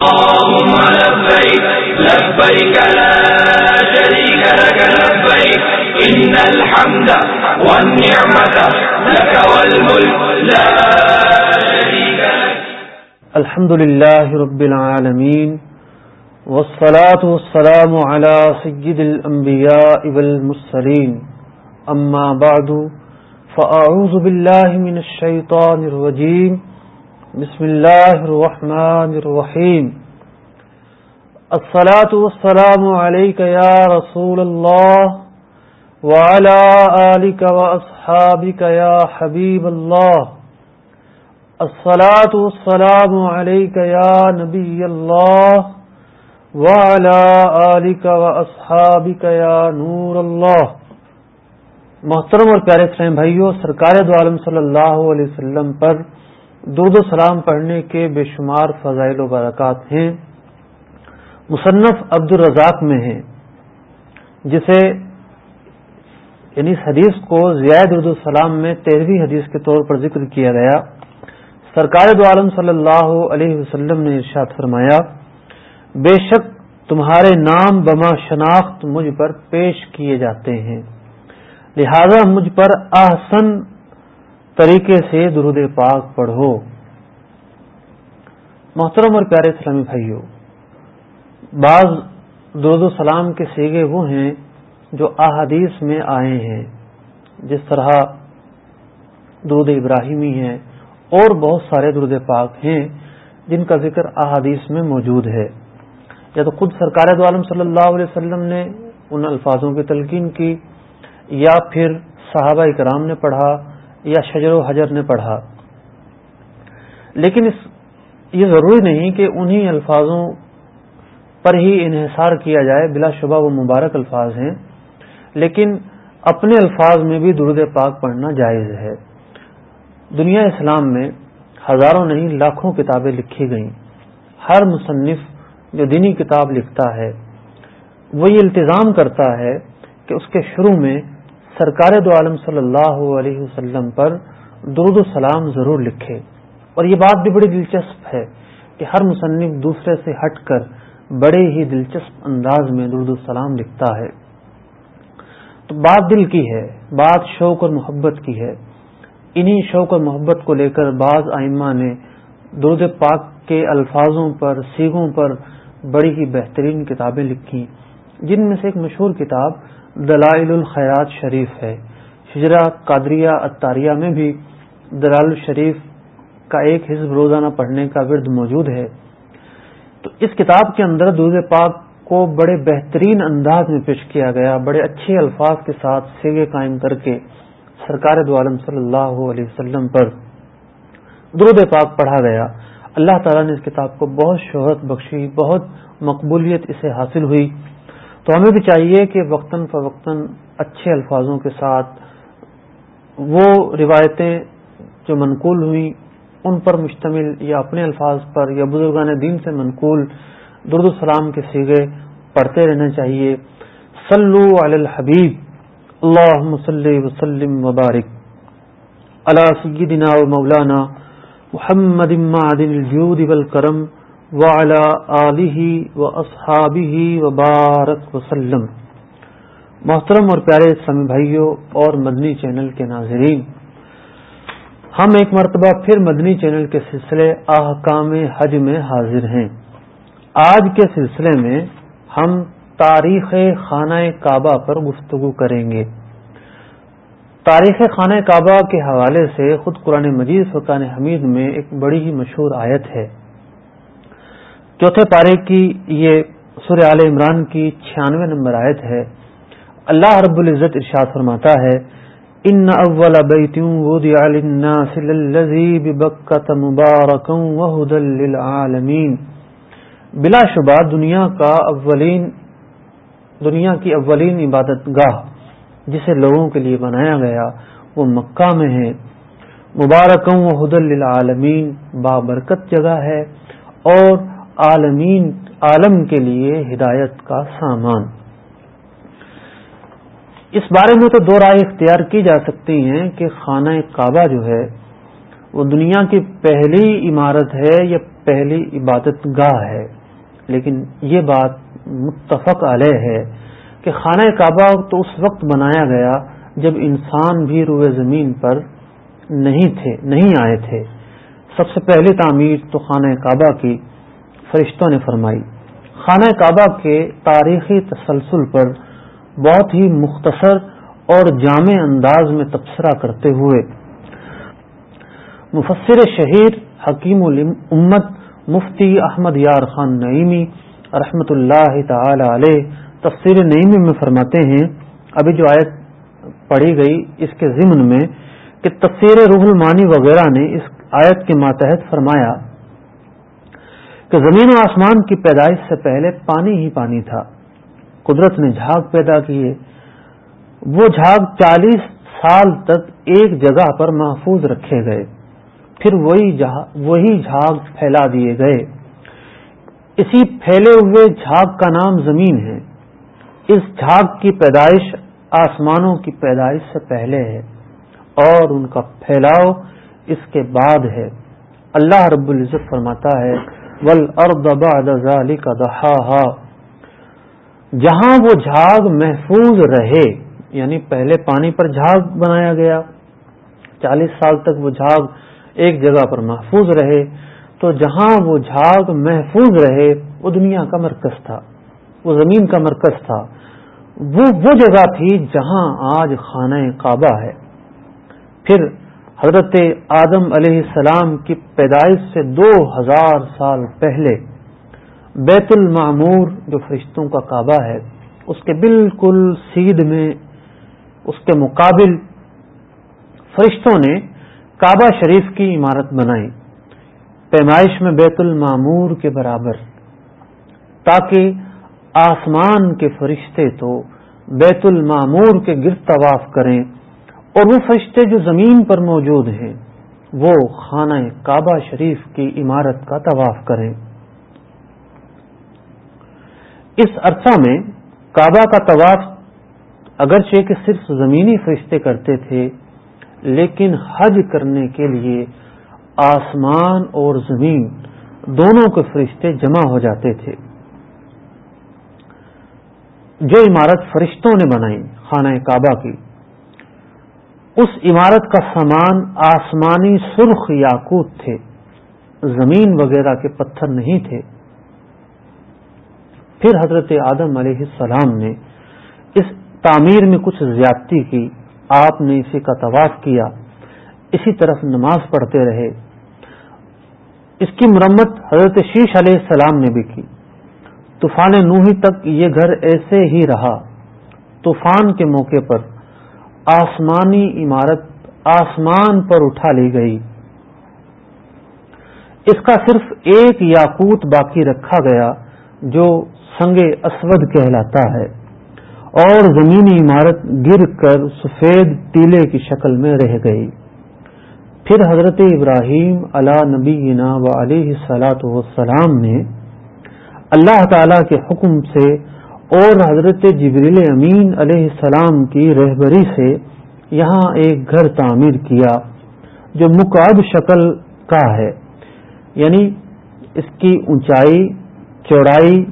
إن الحمد والنعمة لك والملك، لا شريك لك. الحمد لله رب العالمين، والصلاة والسلام على سيد الأنبياء والمسلين أما بعد، فأعوذ بالله من الشيطان الرجيم. بسم الله الرحمن الرحيم الصلاة والسلام عليك يا رسول الله وعلى آلك وأصحابك يا حبيب الله الصلاة والسلام عليك يا نبي الله وعلى آلك وأصحابك يا نور الله محترم اور پیارے اسلام بھائیوں سرکار دو عالم صلی اللہ علیہ وسلم پر درد و سلام پڑھنے کے بے شمار فضائل و برکات ہیں۔ مصنف عبد الرزاق میں ہیں، جسے یعنی اس حدیث کو زیاد درد السلام میں تیرہویں حدیث کے طور پر ذکر کیا گیا۔ سرکار دو عالم صلی اللہ علیہ وسلم نے ارشاد فرمایا، بے شک تمہارے نام بما شناخت مجھ پر پیش کیے جاتے ہیں، لہذا مجھ پر احسن طریقے سے درود پاک پڑھو۔ محترم اور پیارے اسلامی بھائیوں بعض درود السلام کے سیگے وہ ہیں جو احادیث میں آئے ہیں۔ جس طرح درود ابراہیمی ہیں، اور بہت سارے درود پاک ہیں جن کا ذکر احادیث میں موجود ہے۔ یا تو خود سرکار دو عالم صلی اللہ علیہ وسلم نے ان الفاظوں کی تلقین کی، یا پھر صحابہ کرام نے پڑھا یا شجر و حجر نے پڑھا۔ لیکن اس، یہ ضروری نہیں کہ انہی الفاظوں پر ہی انحصار کیا جائے، بلا شبہ وہ مبارک الفاظ ہیں، لیکن اپنے الفاظ میں بھی درود پاک پڑھنا جائز ہے۔ دنیا اسلام میں ہزاروں نہیں، لاکھوں کتابیں لکھی گئیں۔ ہر مصنف جو دینی کتاب لکھتا ہے، وہ یہ التظام کرتا ہے کہ اس کے شروع میں سرکار دو عالم صلی اللہ علیہ وسلم پر درود السلام ضرور لکھے۔ اور یہ بات بھی بڑی دلچسپ ہے کہ ہر مصنف دوسرے سے ہٹ کر بڑے ہی دلچسپ انداز میں درود السلام لکھتا ہے۔ تو بات دل کی ہے، بات شوق اور محبت کی ہے۔ انہی شوق اور محبت کو لے کر بعض آئمہ نے درود پاک کے الفاظوں پر، سیگوں پر بڑی ہی بہترین کتابیں لکھی جن میں سے ایک مشہور کتاب دلائل الخیرات شریف ہے۔ ہجرا قادریہ اتاریہ میں بھی دلال الشریف کا ایک حزب روزانہ پڑھنے کا ورد موجود ہے۔ تو اس کتاب کے اندر دودھ پاک کو بڑے بہترین انداز میں پیش کیا گیا، بڑے اچھے الفاظ کے ساتھ سیگے قائم کر کے سرکار دو عالم صلی اللہ علیہ وسلم پر درود پاک پڑھا گیا۔ اللہ تعالیٰ نے اس کتاب کو بہت شہرت بخشی، بہت مقبولیت اسے حاصل ہوئی۔ تو ہمیں بھی چاہیے کہ وقتاً فوقتاً اچھے الفاظوں کے ساتھ وہ روایتیں جو منقول ہوئیں، ان پر مشتمل یا اپنے الفاظ پر یا بزرگان دین سے منقول درد السلام کے سیگے پڑھتے رہنا چاہیے۔ صلو علی الحبیب اللہ صلی وسلم وبارک اللہ سیدنا و مولانا محمد الجود والکرم۔ وعلى آلہ و اصحابہ وبارک وسلم۔ محترم اور پیارے اسلامی بھائیوں اور مدنی چینل کے ناظرین، ہم ایک مرتبہ پھر مدنی چینل کے سلسلے احکام حج میں حاضر ہیں۔ آج کے سلسلے میں ہم تاریخ خانہ کعبہ پر گفتگو کریں گے۔ تاریخ خانہ کعبہ کے حوالے سے خود قرآن مجید فقان حمید میں ایک بڑی ہی مشہور آیت ہے۔ چوتھے پارے کی یہ سورہ عال عمران کی چھیانوے نمبر آیت ہے۔ اللہ رب العزت ارشاد فرماتا ہے، ان اول وضع للناس للذي مبارکا وهدى للعالمین۔ بلا شبہ دنیا کا اولین، دنیا کی اولین عبادت گاہ جسے لوگوں کے لیے بنایا گیا، وہ مکہ میں ہے۔ مبارکوں و حد للعالمین بابرکت جگہ ہے اور عالمین، عالم کے لیے ہدایت کا سامان۔ اس بارے میں تو دو رائے اختیار کی جا سکتی ہیں کہ خانہ کعبہ جو ہے، وہ دنیا کی پہلی عمارت ہے یا پہلی عبادت گاہ ہے۔ لیکن یہ بات متفق علیہ ہے کہ خانہ کعبہ تو اس وقت بنایا گیا جب انسان بھی روئے زمین پر نہیں تھے، نہیں آئے تھے۔ سب سے پہلی تعمیر تو خانہ کعبہ کی فرشتوں نے فرمائی، خانہ کعبہ کے تاریخی تسلسل پر بہت ہی مختصر اور جامع انداز میں تبصرہ کرتے ہوئے، مفسر شہیر حکیم الامت مفتی احمد یار خان نعیمی رحمت اللہ تعالی علیہ تفسیر نعیمی میں فرماتے ہیں، ابھی جو آیت پڑھی گئی، اس کے ضمن میں کہ تفسیر روح المانی وغیرہ نے اس آیت کے ماتحت فرمایا کہ زمین و آسمان کی پیدائش سے پہلے پانی ہی پانی تھا۔ قدرت نے جھاگ پیدا کیے۔ وہ جھاگ چالیس سال تک ایک جگہ پر محفوظ رکھے گئے۔ پھر وہی جھاگ پھیلا دیے گئے۔ اسی پھیلے ہوئے جھاگ کا نام زمین ہے۔ اس جھاگ کی پیدائش آسمانوں کی پیدائش سے پہلے ہے اور ان کا پھیلاؤ اس کے بعد ہے۔ اللہ رب العزت فرماتا ہے ول ارد کا دہا جہاں وہ جھاگ محفوظ رہے یعنی پہلے پانی پر جھاگ بنایا گیا، چالیس سال تک وہ جھاگ ایک جگہ پر محفوظ رہے، تو جہاں وہ جھاگ محفوظ رہے، وہ دنیا کا مرکز تھا، وہ زمین کا مرکز تھا۔ وہ وہ جگہ تھی جہاں آج خانہ کعبہ ہے۔ پھر حضرت آدم علیہ السلام کی پیدائش سے دو ہزار سال پہلے بیت المعمور جو فرشتوں کا کعبہ ہے، اس کے بالکل سیدھ میں، اس کے مقابل فرشتوں نے کعبہ شریف کی عمارت بنائی، پیمائش میں بیت المعمور کے برابر، تاکہ آسمان کے فرشتے تو بیت المامور کے گرد طواف کریں۔ اور وہ فرشتے جو زمین پر موجود ہیں، وہ خانہ کعبہ شریف کی عمارت کا طواف کریں۔ اس عرصہ میں کعبہ کا طواف اگرچہ کہ صرف زمینی فرشتے کرتے تھے، لیکن حج کرنے کے لیے آسمان اور زمین دونوں کے فرشتے جمع ہو جاتے تھے۔ جو عمارت فرشتوں نے بنائی، خانہ کعبہ کی اس عمارت کا سامان آسمانی سرخ یاقوت تھے، زمین وغیرہ کے پتھر نہیں تھے۔ پھر حضرت آدم علیہ السلام نے اس تعمیر میں کچھ زیادتی کی، آپ نے اسی کا طواف کیا، اسی طرف نماز پڑھتے رہے۔ اس کی مرمت حضرت شیش علیہ السلام نے بھی کی۔ طوفان نوہی تک یہ گھر ایسے ہی رہا۔ طوفان کے موقع پر آسمانی عمارت آسمان پر اٹھا لی گئی۔ اس کا صرف ایک یاقوت باقی رکھا گیا جو سنگ اسود کہلاتا ہے، اور زمینی عمارت گر کر سفید ٹیلے کی شکل میں رہ گئی۔ پھر حضرت ابراہیم علا نبی و علیہ سلاۃ وسلام نے اللہ تعالی کے حکم سے اور حضرت جبریل امین علیہ السلام کی رہبری سے یہاں ایک گھر تعمیر کیا جو مقعد شکل کا ہے یعنی اس کی اونچائی، چوڑائی،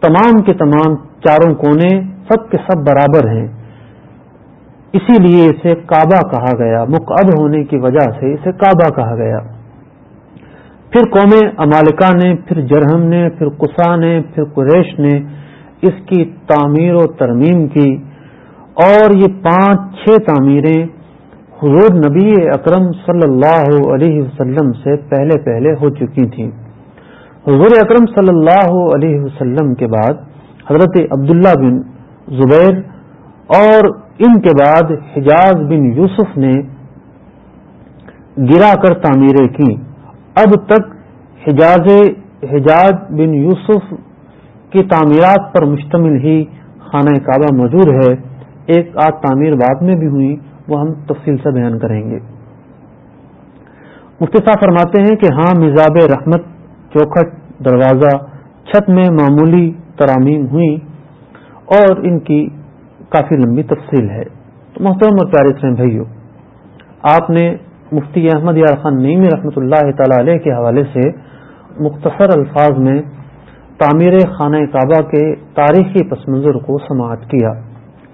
تمام کے تمام چاروں کونے سب کے سب برابر ہیں۔ اسی لیے اسے کعبہ کہا گیا۔ مقعد ہونے کی وجہ سے اسے کعبہ کہا گیا۔ پھر قوم امالکا نے، پھر جرہم نے، پھر قسا نے، پھر قریش نے اس کی تعمیر و ترمیم کی اور یہ پانچ چھ تعمیریں حضور نبی اکرم صلی اللہ علیہ وسلم سے پہلے پہلے ہو چکی تھیں۔ حضور اکرم صلی اللہ علیہ وسلم کے بعد حضرت عبداللہ بن زبیر اور ان کے بعد حجاز بن یوسف نے گرا کر تعمیریں کی اب تک حجاز حجاز بن یوسف کی تعمیرات پر مشتمل ہی خانہ کعبہ موجود ہے۔ ایک آدھ تعمیر بعد میں بھی ہوئی، وہ ہم تفصیل سے بیان کریں گے۔ مفتصا فرماتے ہیں کہ ہاں مزاب رحمت چوکھٹ دروازہ چھت میں معمولی ترامیم ہوئی اور ان کی کافی لمبی تفصیل ہے۔ تو محترم اور پیارے اسلام بھائیو، آپ نے مفتی احمد یار خان نیمی رحمۃ اللہ تعالی علیہ کے حوالے سے مختصر الفاظ میں تعمیر خانہ کعبہ کے تاریخی پس منظر کو سماعت کیا۔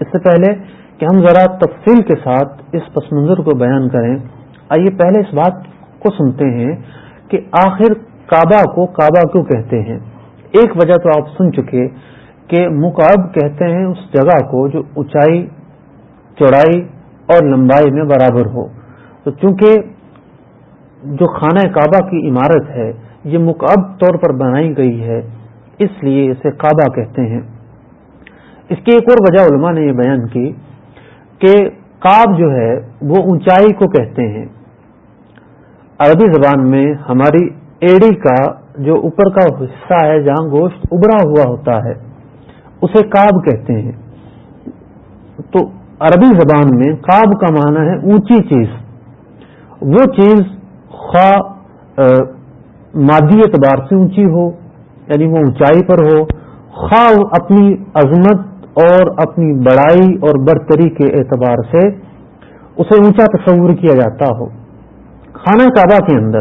اس سے پہلے کہ ہم ذرا تفصیل کے ساتھ اس پس منظر کو بیان کریں، آئیے پہلے اس بات کو سنتے ہیں کہ آخر کعبہ کو کعبہ کیوں کہتے ہیں۔ ایک وجہ تو آپ سن چکے کہ مقاب کہتے ہیں اس جگہ کو جو اونچائی، چوڑائی اور لمبائی میں برابر ہو۔ تو چونکہ جو خانہ کعبہ کی عمارت ہے، یہ مقاب طور پر بنائی گئی ہے اس لیے اسے کعبہ کہتے ہیں۔ اس کی ایک اور وجہ علماء نے یہ بیان کی کہ کاب جو ہے وہ اونچائی کو کہتے ہیں۔ عربی زبان میں ہماری ایڑی کا جو اوپر کا حصہ ہے، جہاں گوشت ابڑا ہوا ہوتا ہے، اسے کاب کہتے ہیں۔ تو عربی زبان میں کاب کا معنی ہے اونچی چیز۔ وہ چیز خواہ مادی اعتبار سے اونچی ہو یعنی وہ اونچائی پر ہو، خواہ اپنی عظمت اور اپنی بڑائی اور برتری کے اعتبار سے اسے اونچا تصور کیا جاتا ہو۔ خانہ کعبہ کے اندر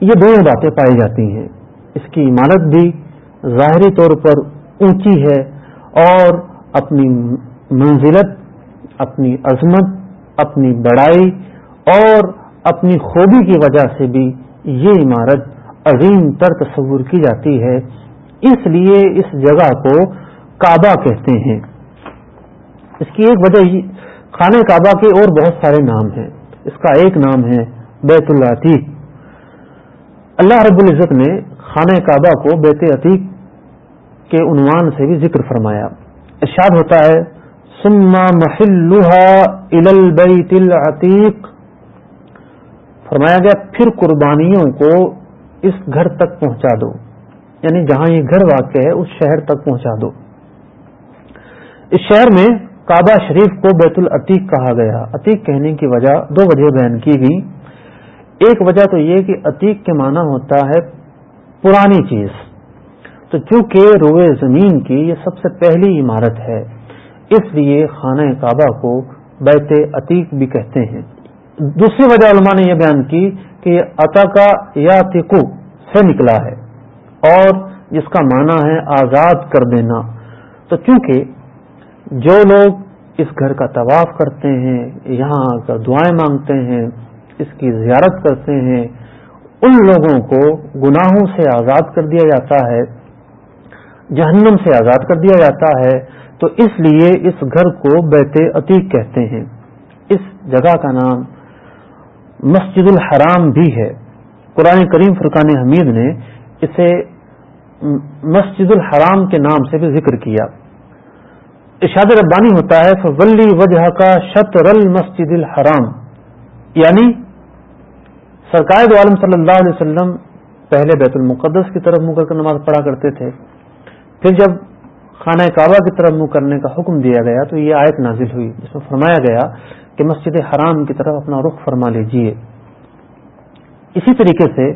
یہ دونوں باتیں پائی جاتی ہیں۔ اس کی عمارت بھی ظاہری طور پر اونچی ہے اور اپنی منزلت، اپنی عظمت، اپنی بڑائی اور اپنی خوبی کی وجہ سے بھی یہ عمارت عظیم تر تصور کی جاتی ہے، اس لیے اس جگہ کو کعبہ کہتے ہیں۔ اس کی ایک وجہ خانہ کعبہ کے اور بہت سارے نام ہیں۔ اس کا ایک نام ہے بیت اللہ عتیق اللہ رب العزت نے خانہ کعبہ کو بیت عتیق کے عنوان سے بھی ذکر فرمایا۔ ارشاد ہوتا ہے سما محلوحا البیت العتیق۔ فرمایا گیا، پھر قربانیوں کو اس گھر تک پہنچا دو۔ یعنی جہاں یہ گھر واقع ہے، اس شہر تک پہنچا دو۔ اس شہر میں کعبہ شریف کو بیت العتیق کہا گیا۔ عتیق کہنے کی وجہ دو وجہ بیان کی گئی۔ ایک وجہ تو یہ کہ عتیق کے معنی ہوتا ہے پرانی چیز۔ تو چونکہ روئے زمین کی یہ سب سے پہلی عمارت ہے، اس لیے خانہ کعبہ کو بیت عتیق بھی کہتے ہیں۔ دوسری وجہ علماء نے یہ بیان کی کہ عطا کا یا تکو سے نکلا ہے اور جس کا معنی ہے آزاد کر دینا۔ تو چونکہ جو لوگ اس گھر کا طواف کرتے ہیں، یہاں آ کر دعائیں مانگتے ہیں، اس کی زیارت کرتے ہیں، ان لوگوں کو گناہوں سے آزاد کر دیا جاتا ہے، جہنم سے آزاد کر دیا جاتا ہے، تو اس لیے اس گھر کو بیت عتیق کہتے ہیں۔ اس جگہ کا نام مسجد الحرام بھی ہے۔ قرآن کریم فرقان حمید نے اسے مسجد الحرام کے نام سے بھی ذکر کیا۔ ارشاد ربانی ہوتا ہے فلی وجہ کا شطر المسجد الحرام۔ یعنی سرکار عالم صلی اللہ علیہ وسلم پہلے بیت المقدس کی طرف منہ کر کے نماز پڑھا کرتے تھے۔ پھر جب خانہ کعبہ کی طرف منہ کرنے کا حکم دیا گیا تو یہ آیت نازل ہوئی، جس میں فرمایا گیا کہ مسجد حرام کی طرف اپنا رخ فرما لیجیے اسی طریقے سے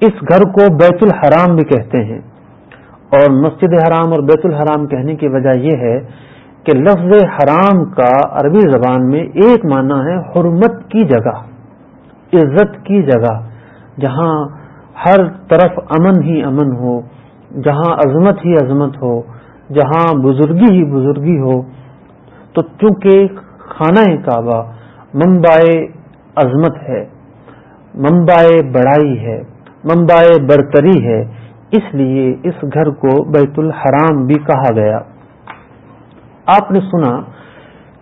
اس گھر کو بیت الحرام بھی کہتے ہیں۔ اور مسجد حرام اور بیت الحرام کہنے کی وجہ یہ ہے کہ لفظ حرام کا عربی زبان میں ایک معنی ہے حرمت کی جگہ، عزت کی جگہ، جہاں ہر طرف امن ہی امن ہو، جہاں عظمت ہی عظمت ہو، جہاں بزرگی ہی بزرگی ہو۔ تو چونکہ خانہ کعبہ ممبائے عظمت ہے ممبائے بڑائی ہے ممبائے برتری ہے، اس لیے اس گھر کو بیت الحرام بھی کہا گیا۔ آپ نے سنا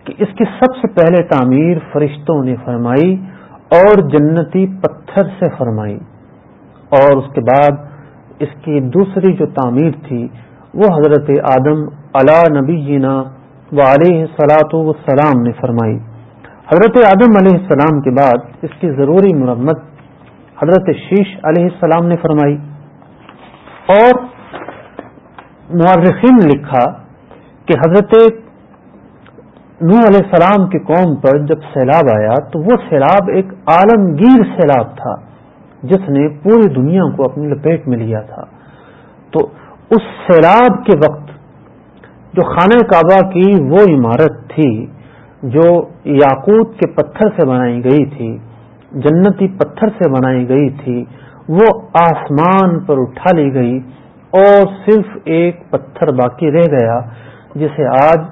کہ اس کی سب سے پہلے تعمیر فرشتوں نے فرمائی اور جنتی پتھر سے فرمائی، اور اس کے بعد اس کی دوسری جو تعمیر تھی وہ حضرت آدم علا نبی جینا علیہ سلاۃ وسلام نے فرمائی، حضرت آدم علیہ السلام کے بعد اس کی ضروری مرمت حضرت شیش علیہ السلام نے فرمائی۔ اور معرخین نے لکھا کہ حضرت نو علیہ السلام کی قوم پر جب سیلاب آیا تو وہ سیلاب ایک عالمگیر سیلاب تھا، جس نے پوری دنیا کو اپنی لپیٹ میں لیا تھا۔ تو اس سیلاب کے وقت جو خانہ کعبہ کی وہ عمارت تھی جو یاقوت کے پتھر سے بنائی گئی تھی، جنتی پتھر سے بنائی گئی تھی، وہ آسمان پر اٹھا لی گئی اور صرف ایک پتھر باقی رہ گیا، جسے آج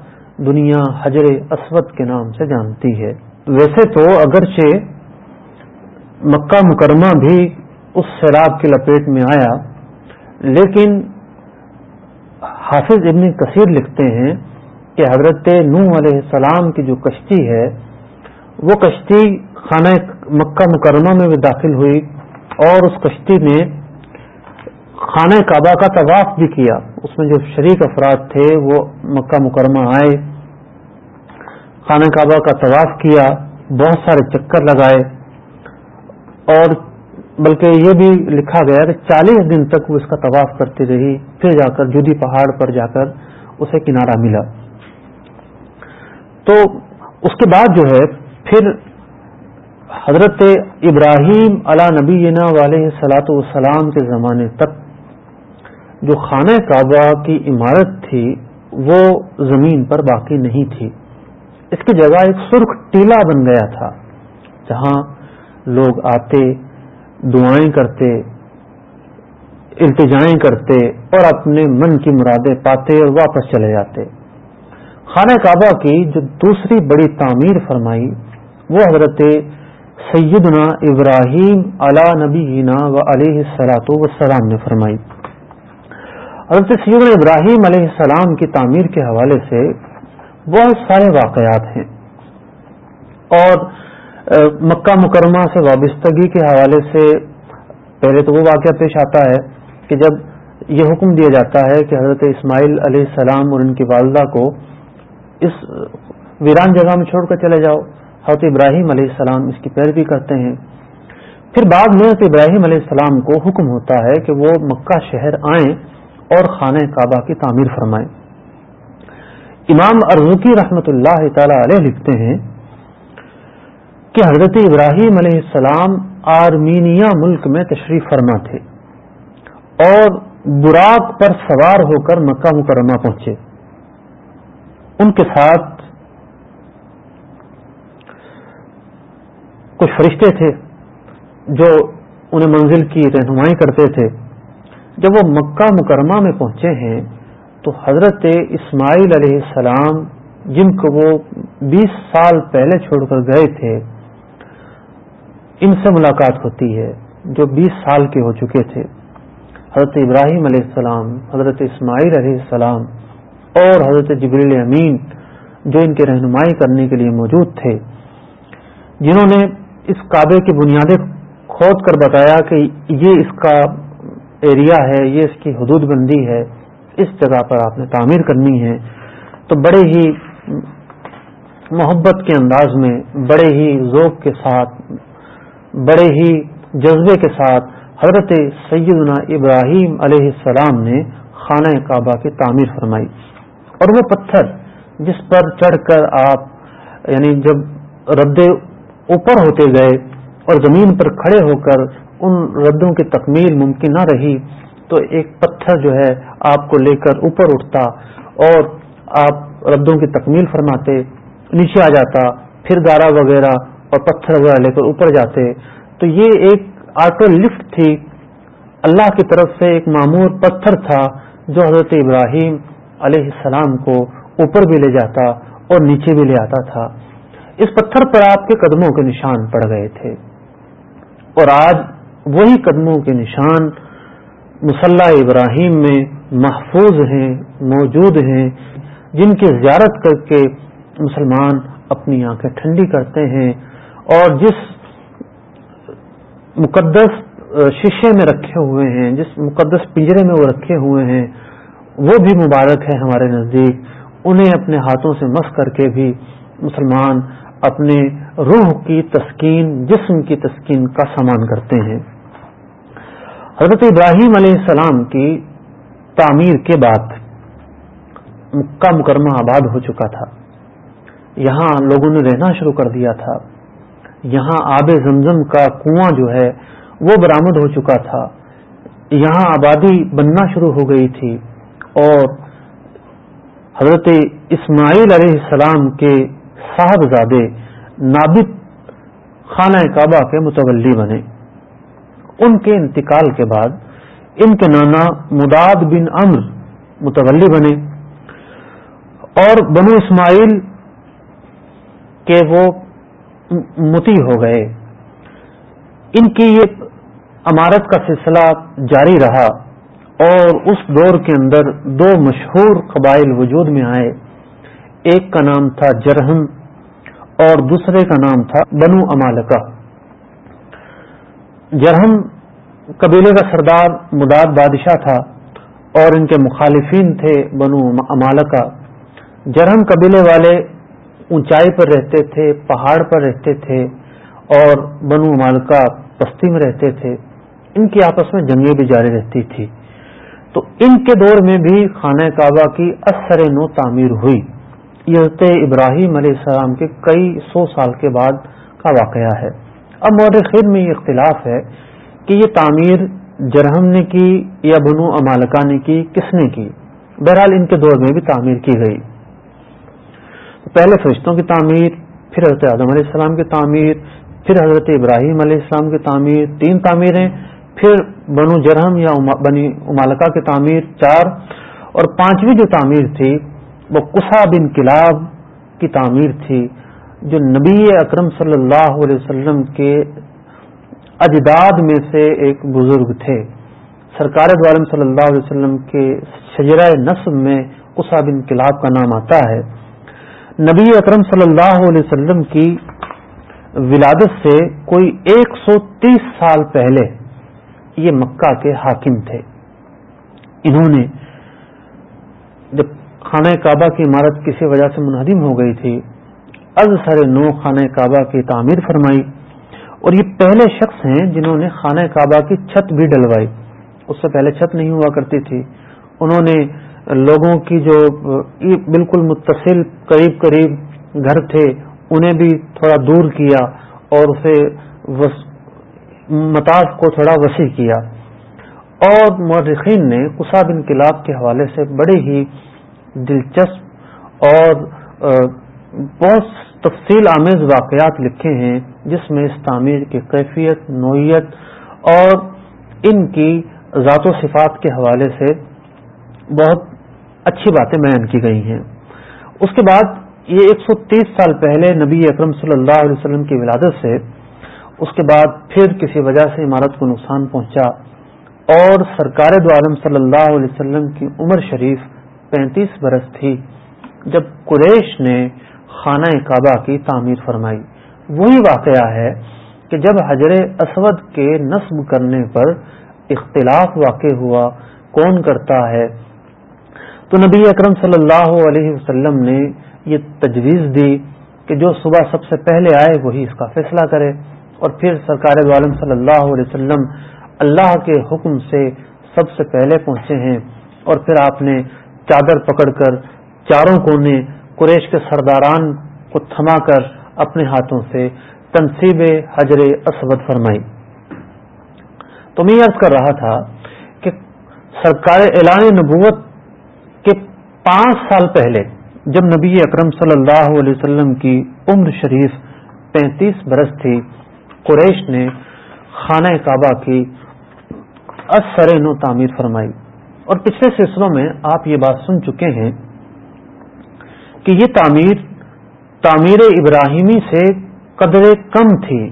دنیا حجر اسود کے نام سے جانتی ہے۔ ویسے تو اگرچہ مکہ مکرمہ بھی اس سیلاب کی لپیٹ میں آیا، لیکن حافظ ابن کثیر لکھتے ہیں کہ حضرت نو علیہ السلام کی جو کشتی ہے، وہ کشتی خانہ مکہ مکرمہ میں بھی داخل ہوئی اور اس کشتی نے خانہ کعبہ کا طواف بھی کیا۔ اس میں جو شریک افراد تھے، وہ مکہ مکرمہ آئے، خانہ کعبہ کا طواف کیا، بہت سارے چکر لگائے اور بلکہ یہ بھی لکھا گیا کہ چالیس دن تک وہ اس کا طواف کرتی رہی، پھر جا کر جدی پہاڑ پر جا کر اسے کنارہ ملا۔ تو اس کے بعد جو ہے، پھر حضرت ابراہیم علا نبی والے سلاۃ والسلام کے زمانے تک جو خانہ کعبہ کی عمارت تھی، وہ زمین پر باقی نہیں تھی۔ اس کی جگہ ایک سرخ ٹیلا بن گیا تھا، جہاں لوگ آتے دعائیں کرتے، التجائیں کرتے اور اپنے من کی مرادیں پاتے اور واپس چلے جاتے۔ خانہ کعبہ کی جو دوسری بڑی تعمیر فرمائی، وہ حضرت سیدنا ابراہیم علا نبی و علیہ السلاط وسلام نے فرمائی۔ حضرت سیدنا ابراہیم علیہ السلام کی تعمیر کے حوالے سے بہت سارے واقعات ہیں اور مکہ مکرمہ سے وابستگی کے حوالے سے پہلے تو وہ واقعہ پیش آتا ہے کہ جب یہ حکم دیا جاتا ہے کہ حضرت اسماعیل علیہ السلام اور ان کی والدہ کو اس ویران جگہ میں چھوڑ کر چلے جاؤ، حضرت ابراہیم علیہ السلام اس کی پیروی کرتے ہیں۔ پھر بعد میں حضرت ابراہیم علیہ السلام کو حکم ہوتا ہے کہ وہ مکہ شہر آئیں اور خانہ کعبہ کی تعمیر فرمائیں۔ امام ارزکی رحمت اللہ تعالی علیہ لکھتے ہیں کہ حضرت ابراہیم علیہ السلام آرمینیا ملک میں تشریف فرما تھے اور براق پر سوار ہو کر مکہ مکرمہ پہنچے۔ ان کے ساتھ کچھ فرشتے تھے جو انہیں منزل کی رہنمائی کرتے تھے۔ جب وہ مکہ مکرمہ میں پہنچے ہیں تو حضرت اسماعیل علیہ السلام، جن کو وہ بیس سال پہلے چھوڑ کر گئے تھے ان سے ملاقات ہوتی ہے جو بیس سال کے ہو چکے تھے۔ حضرت ابراہیم علیہ السلام، حضرت اسماعیل علیہ السلام اور حضرت جبریل امین جو ان کی رہنمائی کرنے کے لیے موجود تھے، جنہوں نے اس کعبے کی بنیادیں کھود کر بتایا کہ یہ اس کا ایریا ہے، یہ اس کی حدود بندی ہے، اس جگہ پر آپ نے تعمیر کرنی ہے۔ تو بڑے ہی محبت کے انداز میں، بڑے ہی ذوق کے ساتھ بڑے ہی جذبے کے ساتھ حضرت سیدنا ابراہیم علیہ السلام نے خانہ کعبہ کی تعمیر فرمائی اور وہ پتھر جس پر چڑھ کر آپ یعنی جب رد اوپر ہوتے گئے اور زمین پر کھڑے ہو کر ان ردوں کی تکمیل ممکن نہ رہی، تو ایک پتھر جو ہے آپ کو لے کر اوپر اٹھتا اور آپ ردوں کی تکمیل فرماتے، نیچے آ جاتا، پھر گارا وغیرہ اور پتھر وغیرہ لے کر اوپر جاتے۔ تو یہ ایک آٹو لفٹ تھی۔ اللہ کی طرف سے ایک معمور پتھر تھا جو حضرت ابراہیم علیہ السلام کو اوپر بھی لے جاتا اور نیچے بھی لے آتا تھا۔ اس پتھر پر آپ کے قدموں کے نشان پڑ گئے تھے۔ اور آج وہی قدموں کے نشان مسلح ابراہیم میں محفوظ ہیں، موجود ہیں۔ جن کی زیارت کر کے مسلمان اپنی آنکھیں ٹھنڈی کرتے ہیں۔ اور جس مقدس شیشے میں رکھے ہوئے ہیں، جس مقدس پنجرے میں وہ رکھے ہوئے ہیں، وہ بھی مبارک ہے ہمارے نزدیک۔ انہیں اپنے ہاتھوں سے مس کر کے بھی مسلمان اپنے روح کی تسکین، جسم کی تسکین کا سامان کرتے ہیں۔ حضرت ابراہیم علیہ السلام کی تعمیر کے بعد مکہ مکرمہ آباد ہو چکا تھا۔ یہاں لوگوں نے رہنا شروع کر دیا تھا۔ یہاں آب زمزم کا کنواں جو ہے وہ برامد ہو چکا تھا۔ یہاں آبادی بننا شروع ہو گئی تھی اور حضرت اسماعیل علیہ السلام کے صاحبزادے نابد خانہ کعبہ کے متولی بنے۔ ان کے انتقال کے بعد ان کے نانا مداد بن امر متولی بنے اور بنو اسماعیل کے وہ متی ہو گئے۔ ان کی یہ امارت کا سلسلہ جاری رہا اور اس دور کے اندر دو مشہور قبائل وجود میں آئے۔ ایک کا نام تھا جرہم اور دوسرے کا نام تھا بنو امالکا جرہم قبیلے کا سردار مداد بادشاہ تھا اور ان کے مخالفین تھے بنو امالکا جرہم قبیلے والے اونچائی پر رہتے تھے، پہاڑ پر رہتے تھے اور بنو امالکا بستی میں رہتے تھے۔ ان کی آپس میں جنگیں بھی جاری رہتی تھی تو ان کے دور میں بھی خانہ کعبہ کی اثر نو تعمیر ہوئی۔ یہ ابراہیم علیہ السلام کے کئی سو سال کے بعد کا واقعہ ہے۔ اب مورخین میں یہ اختلاف ہے کہ یہ تعمیر جرہم نے کی یا بنو امالکا نے کی، کس نے کی؟ بہرحال ان کے دور میں بھی تعمیر کی گئی۔ پہلے فرشتوں کی تعمیر، پھر حضرت اعظم علیہ السلام کی تعمیر، پھر حضرت ابراہیم علیہ السلام کی تعمیر، تین تعمیریں، پھر بنو جرہم یا بنی امالکا کی تعمیر، چار، اور پانچویں جو تعمیر تھی، وہ کسا بن کلاب کی تعمیر تھی، جو نبی اکرم صلی اللہ علیہ وسلم کے اجداد میں سے ایک بزرگ تھے۔ سرکار دعالم صلی اللہ علیہ وسلم کے شجرہ نصب میں کسا بن کلاب کا نام آتا ہے۔ نبی اکرم صلی اللہ علیہ وسلم کی ولادت سے کوئی ایک سو تیس سال پہلے یہ مکہ کے حاکم تھے۔ انہوں نے جب خانہ کعبہ کی عمارت کسی وجہ سے منہدم ہو گئی تھی از سر نو خانہ کعبہ کی تعمیر فرمائی۔ اور یہ پہلے شخص ہیں جنہوں نے خانہ کعبہ کی چھت بھی ڈلوائی۔ اس سے پہلے چھت نہیں ہوا کرتی تھی۔ انہوں نے لوگوں کی جو بالکل متصل قریب قریب گھر تھے، انہیں بھی تھوڑا دور کیا اور اسے متاث کو تھوڑا وسیع کیا۔ اور مورخین نے کساب انقلاب کے حوالے سے بڑے ہی دلچسپ اور بہت تفصیل آمیز واقعات لکھے ہیں، جس میں اس تعمیر کی کیفیت، نوعیت اور ان کی ذات و صفات کے حوالے سے بہت اچھی باتیں بیان کی گئی ہیں۔ اس کے بعد یہ ایک سو تیس سال پہلے نبی اکرم صلی اللہ علیہ وسلم کی ولادت سے اس کے بعد پھر کسی وجہ سے عمارت کو نقصان پہنچا اور سرکار دو عالم صلی اللہ علیہ وسلم کی عمر شریف پینتیس برس تھی، جب قریش نے خانہ کعبہ کی تعمیر فرمائی۔ وہی واقعہ ہے کہ جب حجر اسود کے نصب کرنے پر اختلاف واقع ہوا، کون کرتا ہے؟ تو نبی اکرم صلی اللہ علیہ وسلم نے یہ تجویز دی کہ جو صبح سب سے پہلے آئے وہی اس کا فیصلہ کرے اور پھر سرکار عالم صلی اللہ علیہ وسلم اللہ کے حکم سے سب سے پہلے پہنچے ہیں اور پھر آپ نے چادر پکڑ کر چاروں کونے قریش کے سرداران کو تھما کر اپنے ہاتھوں سے تنصیب حجر اسود فرمائی۔ تو میں عرض کر رہا تھا کہ سرکار اعلان نبوت پانچ سال پہلے جب نبی اکرم صلی اللہ علیہ وسلم کی عمر شریف پینتیس برس تھی، قریش نے خانہ کعبہ کی اثر نو تعمیر فرمائی۔ اور پچھلے سلسلوں میں آپ یہ بات سن چکے ہیں کہ یہ تعمیر تعمیر ابراہیمی سے قدرے کم تھی۔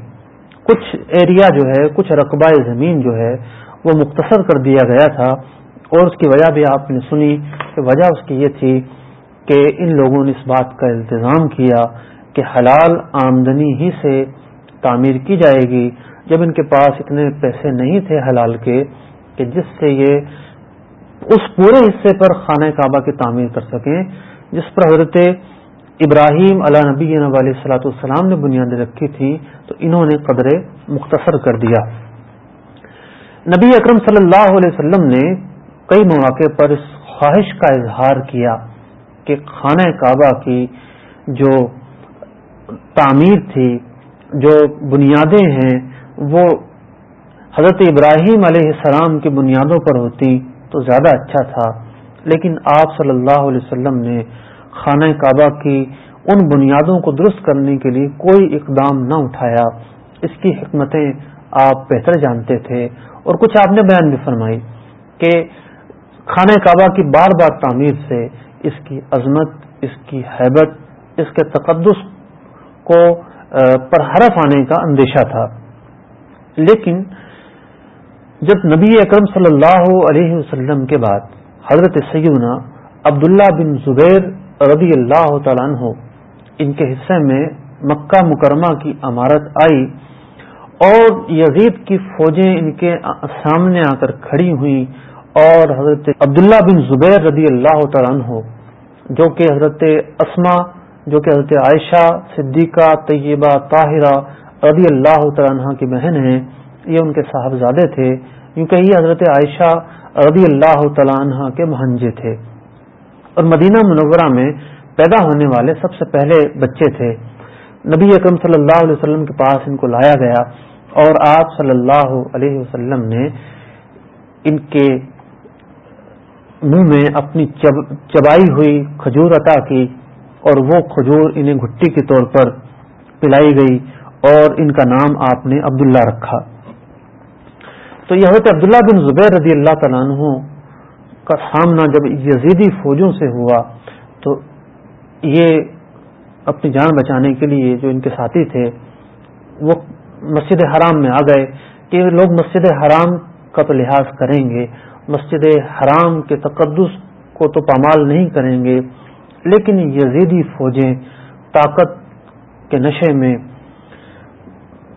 کچھ ایریا جو ہے، کچھ رقبہ زمین جو ہے، وہ مختصر کر دیا گیا تھا۔ اور اس کی وجہ بھی آپ نے سنی کہ وجہ اس کی یہ تھی کہ ان لوگوں نے اس بات کا التظام کیا کہ حلال آمدنی ہی سے تعمیر کی جائے گی، جب ان کے پاس اتنے پیسے نہیں تھے حلال کے کہ جس سے یہ اس پورے حصے پر خانہ کعبہ کی تعمیر کر سکیں، جس پر حضرت ابراہیم علیہ نبی علیہ السلاۃ السلام نے بنیادیں رکھی تھی تو انہوں نے قدر مختصر کر دیا۔ نبی اکرم صلی اللہ علیہ وسلم نے کئی مواقع پر اس خواہش کا اظہار کیا کہ خانہ کعبہ کی جو تعمیر تھی، جو بنیادیں ہیں، وہ حضرت ابراہیم علیہ السلام کی بنیادوں پر ہوتی تو زیادہ اچھا تھا۔ لیکن آپ صلی اللہ علیہ وسلم نے خانہ کعبہ کی ان بنیادوں کو درست کرنے کے لیے کوئی اقدام نہ اٹھایا۔ اس کی حکمتیں آپ بہتر جانتے تھے۔ اور کچھ آپ نے بیان بھی فرمائی کہ خانہ کعبہ کی بار بار تعمیر سے اس کی عظمت، اس کی حیبت، اس کے تقدس کو پر حرف آنے کا اندیشہ تھا۔ لیکن جب نبی اکرم صلی اللہ علیہ وسلم کے بعد حضرت سیدنا عبداللہ بن زبیر رضی اللہ تعالیٰ عنہ ان کے حصے میں مکہ مکرمہ کی عمارت آئی اور یزید کی فوجیں ان کے سامنے آ کر کھڑی ہوئیں اور حضرت عبداللہ بن زبیر رضی اللہ تعالیٰ عنہ، جو کہ حضرت اسما جو کہ حضرت عائشہ، صدیقہ، طیبہ، طاہرہ رضی اللہ تعالیٰ عنہ کی بہن ہیں، یہ ان کے صاحبزادے تھے، یوں کہ یہ حضرت عائشہ رضی اللہ تعالیٰ عنہ کے مہنجے تھے۔ اور مدینہ منورہ میں پیدا ہونے والے سب سے پہلے بچے تھے۔ نبی اکرم صلی اللہ علیہ وسلم کے پاس ان کو لایا گیا اور آپ صلی اللہ علیہ وسلم نے ان کے منہ میں اپنی چبائی ہوئی کھجور عطا کی اور وہ کھجور انہیں گھٹی کے طور پر پلائی گئی اور ان کا نام آپ نے عبداللہ رکھا۔ تو یہ حضرت عبداللہ بن زبیر رضی اللہ تعالیٰ عنہ کا سامنا جب یزیدی فوجوں سے ہوا تو یہ اپنی جان بچانے کے لیے جو ان کے ساتھی تھے، وہ مسجد حرام میں آ گئے کہ لوگ مسجد حرام کا تو لحاظ کریں گے۔ مسجد حرام کے تقدس کو تو پامال نہیں کریں گے، لیکن یزیدی فوجیں طاقت کے نشے میں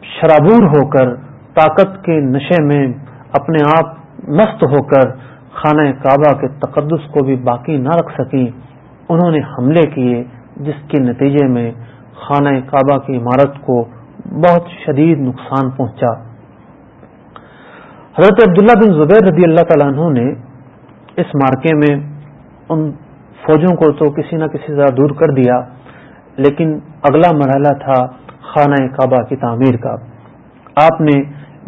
شرابور ہو کر طاقت کے نشے میں اپنے آپ مست ہو کر خانہ کعبہ کے تقدس کو بھی باقی نہ رکھ سکیں۔ انہوں نے حملے کیے، جس کے نتیجے میں خانہ کعبہ کی عمارت کو بہت شدید نقصان پہنچا۔ حضرت عبداللہ بن زبیر رضی اللہ تعالیٰ عنہ نے اس مارکے میں ان فوجوں کو تو کسی نہ کسی طرح دور کر دیا، لیکن اگلا مرحلہ تھا خانہ کعبہ کی تعمیر کا۔ آپ نے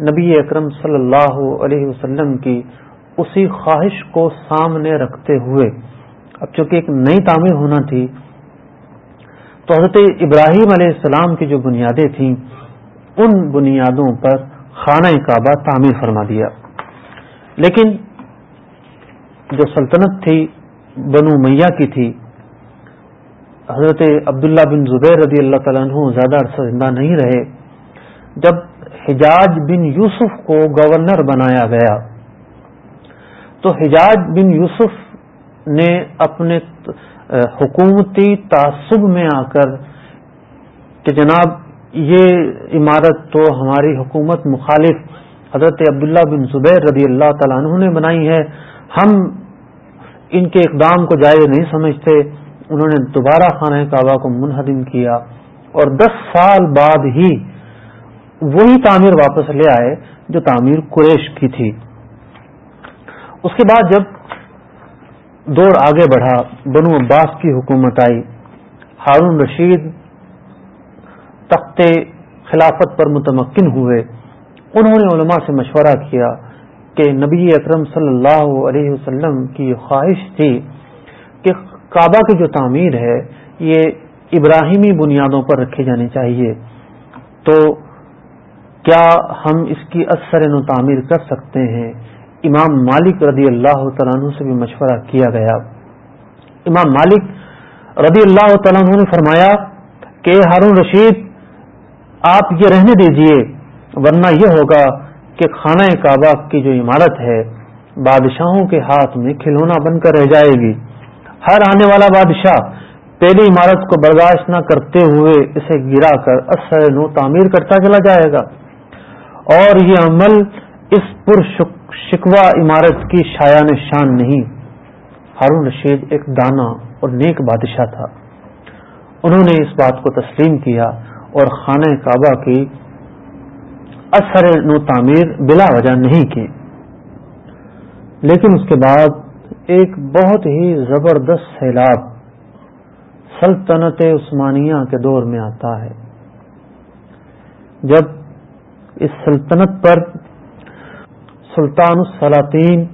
نبی اکرم صلی اللہ علیہ وسلم کی اسی خواہش کو سامنے رکھتے ہوئے، اب چونکہ ایک نئی تعمیر ہونا تھی، تو حضرت ابراہیم علیہ السلام کی جو بنیادیں تھیں، ان بنیادوں پر خانہ کعبہ تعمیر فرما دیا۔ لیکن جو سلطنت تھی، بنو میاں کی تھی، حضرت عبداللہ بن زبیر رضی اللہ تعالیٰ عنہ زیادہ عرصہ زندہ نہیں رہے، جب حجاج بن یوسف کو گورنر بنایا گیا، تو حجاج بن یوسف نے اپنے حکومتی تعصب میں آ کر کہ جناب یہ عمارت تو ہماری حکومت مخالف حضرت عبداللہ بن زبیر رضی اللہ تعالیٰ عنہ نے بنائی ہے۔ ہم ان کے اقدام کو جائز نہیں سمجھتے۔ انہوں نے دوبارہ خانہ کعبہ کو منہدم کیا اور دس سال بعد ہی وہی تعمیر واپس لے آئے جو تعمیر قریش کی تھی۔ اس کے بعد جب دور آگے بڑھا، بنو عباس کی حکومت آئی، ہارون رشید تخت خلافت پر متمکن ہوئے۔ انہوں نے علماء سے مشورہ کیا کہ نبی اکرم صلی اللہ علیہ وسلم کی خواہش تھی کہ کعبہ کی جو تعمیر ہے، یہ ابراہیمی بنیادوں پر رکھی جانی چاہیے۔ تو کیا ہم اس کی اثر نو تعمیر کر سکتے ہیں؟ امام مالک رضی اللہ تعالیٰ عنہ سے بھی مشورہ کیا گیا۔ امام مالک رضی اللہ تعالیٰ عنہ نے فرمایا کہ ہارون رشید آپ یہ رہنے دیجیے، ورنہ یہ ہوگا کہ خانہ کعبہ کی جو عمارت ہے، بادشاہوں کے ہاتھ میں کھلونا بن کر رہ جائے گی۔ ہر آنے والا بادشاہ پہلی عمارت کو برداشت نہ کرتے ہوئے اسے گرا کر اثر نو تعمیر کرتا چلا جائے گا۔ اور یہ عمل اس پر شکوا عمارت کی شایان شان نہیں۔ ہارون رشید ایک دانا اور نیک بادشاہ تھا۔ انہوں نے اس بات کو تسلیم کیا اور خانہ کعبہ کی اثر نو تعمیر بلا وجہ نہیں کی۔ لیکن اس کے بعد ایک بہت ہی زبردست سیلاب سلطنت عثمانیہ کے دور میں آتا ہے۔ جب اس سلطنت پر سلطان السلاطین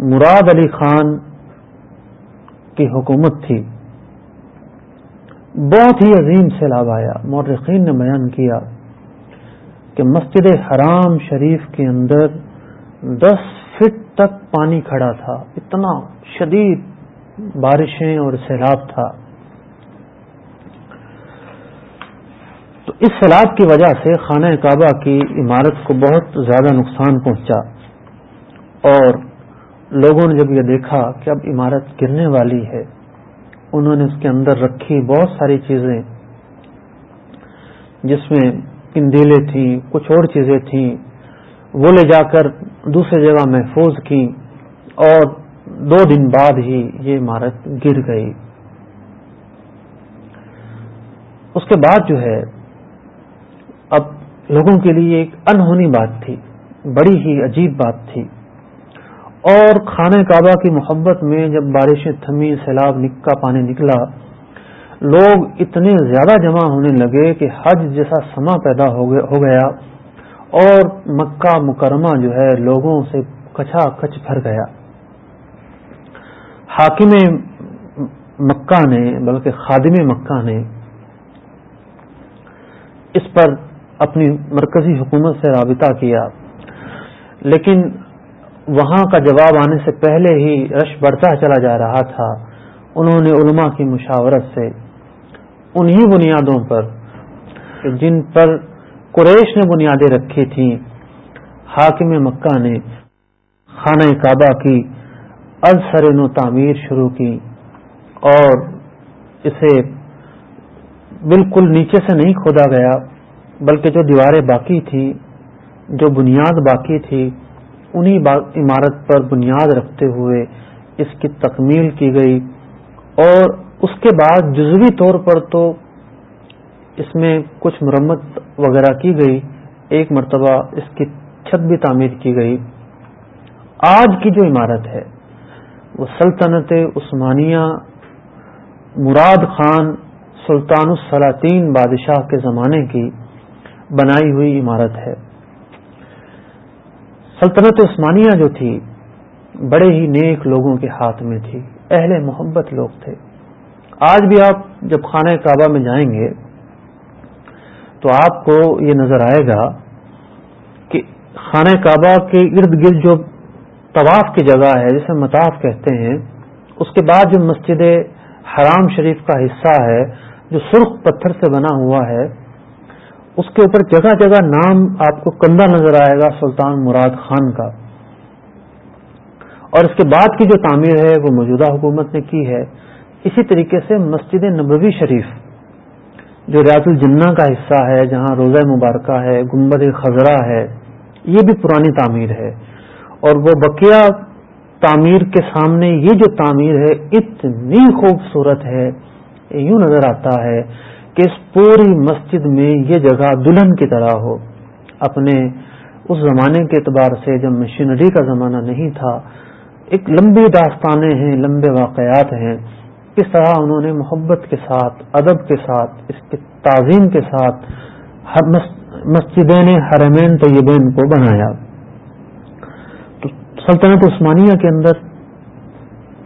مراد علی خان کی حکومت تھی بہت ہی عظیم سیلاب آیا۔ مورخین نے بیان کیا کہ مسجد حرام شریف کے اندر دس فٹ تک پانی کھڑا تھا۔ اتنا شدید بارشیں اور سیلاب تھا۔ تو اس سیلاب کی وجہ سے خانہ کعبہ کی عمارت کو بہت زیادہ نقصان پہنچا اور لوگوں نے جب یہ دیکھا کہ اب عمارت گرنے والی ہے انہوں نے اس کے اندر رکھی بہت ساری چیزیں، جس میں پندیلے تھیں، کچھ اور چیزیں تھیں، وہ لے جا کر دوسری جگہ محفوظ کی اور دو دن بعد ہی یہ عمارت گر گئی۔ اس کے بعد جو ہے، اب لوگوں کے لیے ایک انہونی بات تھی، بڑی ہی عجیب بات تھی۔ اور خانہ کعبہ کی محبت میں جب بارشیں تھمی، سیلاب، نکا پانی نکلا، لوگ اتنے زیادہ جمع ہونے لگے کہ حج جیسا سما پیدا ہو گیا اور مکہ مکرمہ جو ہے لوگوں سے کچھا کچھ بھر گیا۔ حاکم مکہ نے، بلکہ خادم مکہ نے اس پر اپنی مرکزی حکومت سے رابطہ کیا۔ لیکن وہاں کا جواب آنے سے پہلے ہی رش بڑھتا چلا جا رہا تھا۔ انہوں نے علماء کی مشاورت سے انہی بنیادوں پر، جن پر قریش نے بنیادیں رکھی تھیں، حاکم مکہ نے خانہ کعبہ کی از نو تعمیر شروع کی اور اسے بالکل نیچے سے نہیں کھودا گیا، بلکہ جو دیواریں باقی تھی جو بنیاد باقی تھی انہی عمارت پر بنیاد رکھتے ہوئے اس کی تکمیل کی گئی اور اس کے بعد جزوی طور پر تو اس میں کچھ مرمت وغیرہ کی گئی، ایک مرتبہ اس کی چھت بھی تعمیر کی گئی۔ آج کی جو عمارت ہے، وہ سلطنت عثمانیہ مراد خان سلطان السلاطین بادشاہ کے زمانے کی بنائی ہوئی عمارت ہے۔ سلطنت عثمانیہ جو تھی، بڑے ہی نیک لوگوں کے ہاتھ میں تھی، اہل محبت لوگ تھے۔ آج بھی آپ جب خانہ کعبہ میں جائیں گے، تو آپ کو یہ نظر آئے گا کہ خانہ کعبہ کے ارد گرد جو طواف کی جگہ ہے، جسے مطاف کہتے ہیں، اس کے بعد جو مسجد حرام شریف کا حصہ ہے، جو سرخ پتھر سے بنا ہوا ہے اس کے اوپر جگہ جگہ نام آپ کو کندھا نظر آئے گا، سلطان مراد خان کا۔ اور اس کے بعد کی جو تعمیر ہے، وہ موجودہ حکومت نے کی ہے۔ اسی طریقے سے مسجد نبوی شریف، جو ریاض الجنہ کا حصہ ہے، جہاں روزہ مبارکہ ہے گمبد خزرہ ہے، یہ بھی پرانی تعمیر ہے۔ اور وہ بقیہ تعمیر کے سامنے یہ جو تعمیر ہے، اتنی خوبصورت ہے یوں نظر آتا ہے کہ اس پوری مسجد میں یہ جگہ دلہن کی طرح ہو۔ اپنے اس زمانے کے اعتبار سے جب مشینری کا زمانہ نہیں تھا، ایک لمبی داستانیں ہیں، لمبے واقعات ہیں۔ کس طرح انہوں نے محبت کے ساتھ، ادب کے ساتھ، اس کے تعظیم کے ساتھ مسجدین حرمین طیبین کو بنایا۔ تو سلطنت عثمانیہ کے اندر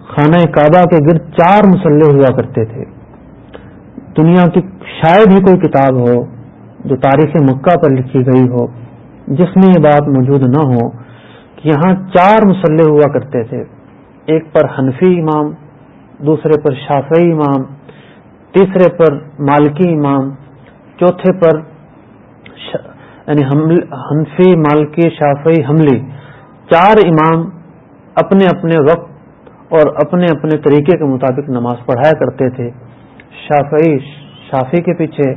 خانہ کعبہ کے گرد چار مسلح ہوا کرتے تھے۔ دنیا کی شاید ہی کوئی کتاب ہو جو تاریخ مکہ پر لکھی گئی ہو، جس میں یہ بات موجود نہ ہو کہ یہاں چار مسلح ہوا کرتے تھے۔ ایک پر حنفی امام، دوسرے پر شافعی امام، تیسرے پر مالکی امام، چوتھے پر یعنی حنفی، مالکی، شافعی، حملی۔ چار امام اپنے اپنے وقت اور اپنے اپنے طریقے کے مطابق نماز پڑھایا کرتے تھے۔ شافعی شافی کے پیچھے،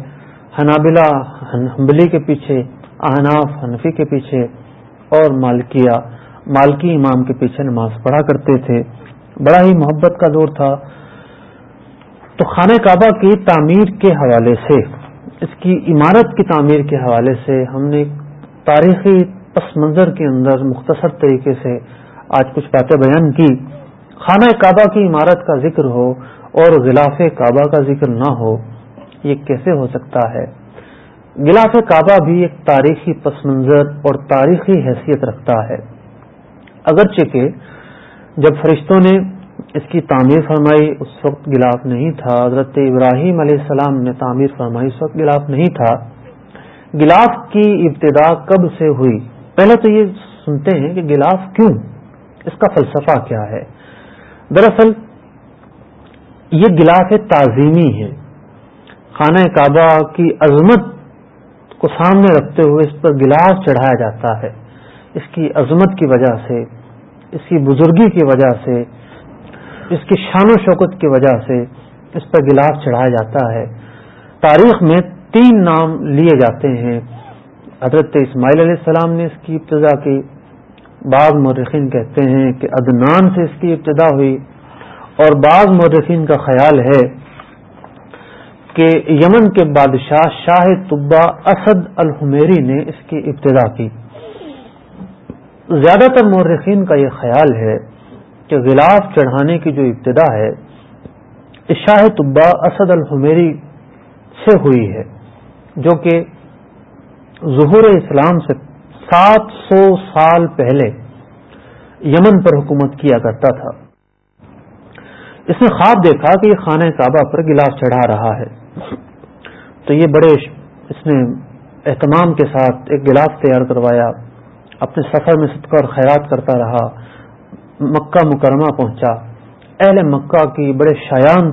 حنابلہ، حنبلی کے پیچھے، احناف، حنفی کے پیچھے اور مالکیہ، مالکی امام کے پیچھے نماز پڑھا کرتے تھے۔ بڑا ہی محبت کا دور تھا۔ تو خانہ کعبہ کی تعمیر کے حوالے سے، اس کی عمارت کی تعمیر کے حوالے سے ہم نے تاریخی پس منظر کے اندر مختصر طریقے سے آج کچھ باتیں بیان کی۔ خانہ کعبہ کی عمارت کا ذکر ہو اور غلاف کعبہ کا ذکر نہ ہو یہ کیسے ہو سکتا ہے؟ غلاف کعبہ بھی ایک تاریخی پس منظر اور تاریخی حیثیت رکھتا ہے۔ اگرچہ کہ جب فرشتوں نے اس کی تعمیر فرمائی، اس وقت غلاف نہیں تھا۔ حضرت ابراہیم علیہ السلام نے تعمیر فرمائی، اس وقت غلاف نہیں تھا۔ گلاف کی ابتدا کب سے ہوئی؟ پہلے تو یہ سنتے ہیں کہ گلاف کیوں؟ اس کا فلسفہ کیا ہے؟ دراصل یہ گلاف تعظیمی ہے خانہ کعبہ کی عظمت کو سامنے رکھتے ہوئے اس پر گلاف چڑھایا جاتا ہے۔ اس کی عظمت کی وجہ سے، اس کی بزرگی کی وجہ سے، اس کی شان و شوکت کی وجہ سے اس پر گلاف چڑھایا جاتا ہے۔ تاریخ میں تین نام لیے جاتے ہیں۔ حضرت اسماعیل علیہ السلام نے اس کی ابتدا کی۔ بعض مورخین کہتے ہیں کہ ادنان سے اس کی ابتدا ہوئی۔ اور بعض مورخین کا خیال ہے کہ یمن کے بادشاہ شاہ طبا اسد الحمیری نے اس کی ابتدا کی۔ زیادہ تر مورخین کا یہ خیال ہے کہ غلاف چڑھانے کی جو ابتدا ہے شاہ طبا اسد الحمیری سے ہوئی ہے، جو کہ ظہور اسلام سے سات سو سال پہلے یمن پر حکومت کیا کرتا تھا۔ اس نے خواب دیکھا کہ یہ خانہ کعبہ پر گلاس چڑھا رہا ہے۔ تو یہ بڑے اس نے اہتمام کے ساتھ ایک گلاف تیار کروایا، اپنے سفر میں صدقہ اور خیرات کرتا رہا، مکہ مکرمہ پہنچا۔ اہل مکہ کی بڑے شایان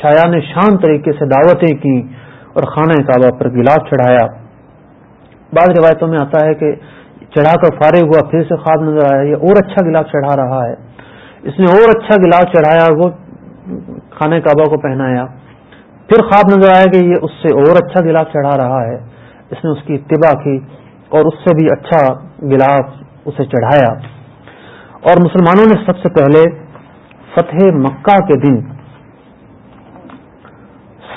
شایان شان طریقے سے دعوتیں کی اور خانہ کعبہ پر گلاف چڑھایا۔ بعض روایتوں میں آتا ہے کہ چڑھا کر فارغ ہوا، پھر سے خواب نظر آیا، یہ اور اچھا گلاف چڑھا رہا ہے۔ اس نے اور اچھا گلاف چڑھایا، وہ خانہ کعبہ کو پہنایا۔ پھر خواب نظر آیا کہ یہ اس سے اور اچھا گلاف چڑھا رہا ہے۔ اس نے اس کی اتباع کی اور اس سے بھی اچھا گلاف اسے چڑھایا۔ اور مسلمانوں نے سب سے پہلے فتح مکہ کے دن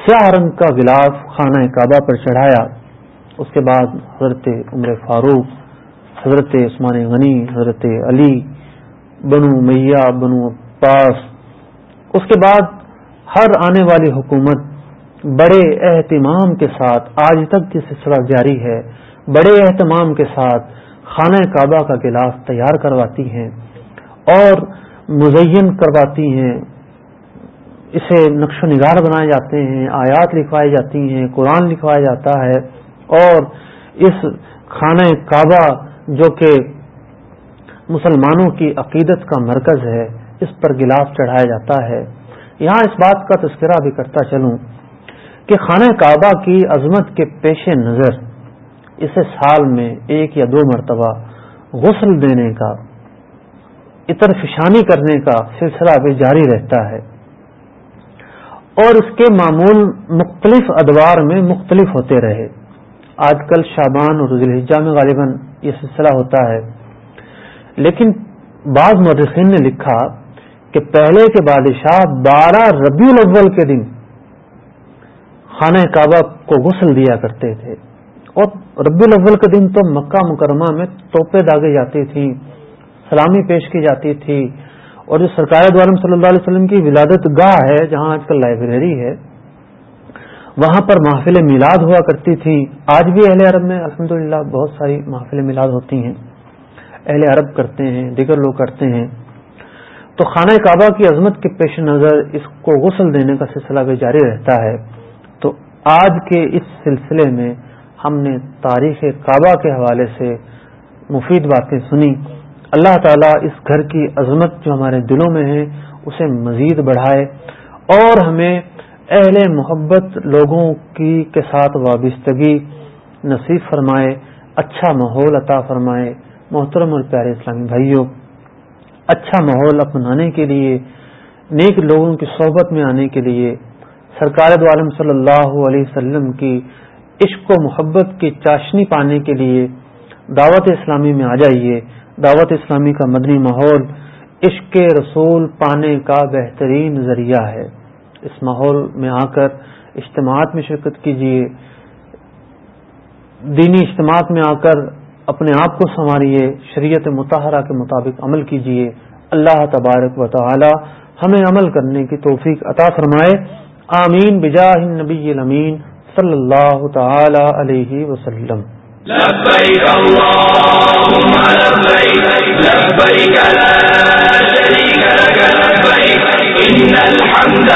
سیاہ رنگ کا گلاف خانہ کعبہ پر چڑھایا۔ اس کے بعد حضرت عمر فاروق، حضرت عثمان غنی، حضرت علی، بنو میاں، بنو عباس اس کے بعد ہر آنے والی حکومت بڑے اہتمام کے ساتھ، آج تک یہ سلسلہ جاری ہے، بڑے اہتمام کے ساتھ خانہ کعبہ کا گلاف تیار کرواتی ہیں اور مزین کرواتی ہیں۔ اسے نقش و نگار بنائے جاتے ہیں، آیات لکھوائی جاتی ہیں، قرآن لکھوایا جاتا ہے اور اس خانہ کعبہ جو کہ مسلمانوں کی عقیدت کا مرکز ہے۔ اس پر گلاف چڑھایا جاتا ہے۔ یہاں اس بات کا تذکرہ بھی کرتا چلوں کہ خانہ کعبہ کی عظمت کے پیش نظر اسے سال میں ایک یا دو مرتبہ غسل دینے کا عطر فشانی کرنے کا سلسلہ بھی جاری رہتا ہے۔ اور اس کے معمول مختلف ادوار میں مختلف ہوتے رہے۔ آج کل شابان اور ذلحجہ میں غالباً یہ سلسلہ ہوتا ہے۔ لیکن بعض مدرسین نے لکھا کہ پہلے کے بادشاہ بارہ ربیع الاول کے دن خانہ کعبہ کو غسل دیا کرتے تھے۔ اور ربی الاول کے دن تو مکہ مکرمہ میں توپے داغے جاتی تھیں، سلامی پیش کی جاتی تھی۔ اور جو سرکار دعالم صلی اللہ علیہ وسلم کی ولادت گاہ ہے، جہاں آج کل لائبریری ہے، وہاں پر محفل میلاد ہوا کرتی تھی آج بھی اہل عرب میں الحمد بہت ساری محفل میلاد ہوتی ہیں۔ اہل عرب کرتے ہیں دیگر لوگ کرتے ہیں۔ تو خانہ کعبہ کی عظمت کے پیش نظر اس کو غسل دینے کا سلسلہ بھی جاری رہتا ہے۔ تو آج کے اس سلسلے میں ہم نے تاریخ کعبہ کے حوالے سے مفید باتیں سنی۔ اللہ تعالیٰ اس گھر کی عظمت جو ہمارے دلوں میں ہے، اسے مزید بڑھائے اور ہمیں اہل محبت لوگوں کی کے ساتھ وابستگی نصیب فرمائے اچھا ماحول عطا فرمائے۔ محترم اور پیارے اسلامی بھائیوں اچھا ماحول اپنانے کے لیے، نیک لوگوں کی صحبت میں آنے کے لیے سرکار دو عالم صلی اللہ علیہ وسلم کی عشق و محبت کی چاشنی پانے کے لیے دعوت اسلامی میں آ جائیے۔ دعوت اسلامی کا مدنی ماحول عشق رسول پانے کا بہترین ذریعہ ہے۔ اس ماحول میں آ کر اجتماعات میں شرکت کیجیے۔ دینی اجتماعات میں آ کر اپنے آپ کو سنواریے شریعت متحرہ کے مطابق عمل کیجیے اللہ تبارک و تعالی ہمیں عمل کرنے کی توفیق عطا فرمائے۔ آمین۔ بجاہ النبی الامین صلی اللہ تعالی علیہ وسلم۔ لبیک اللہم، لبیک لبیک لا شریک لک، لبیک، ان الحمد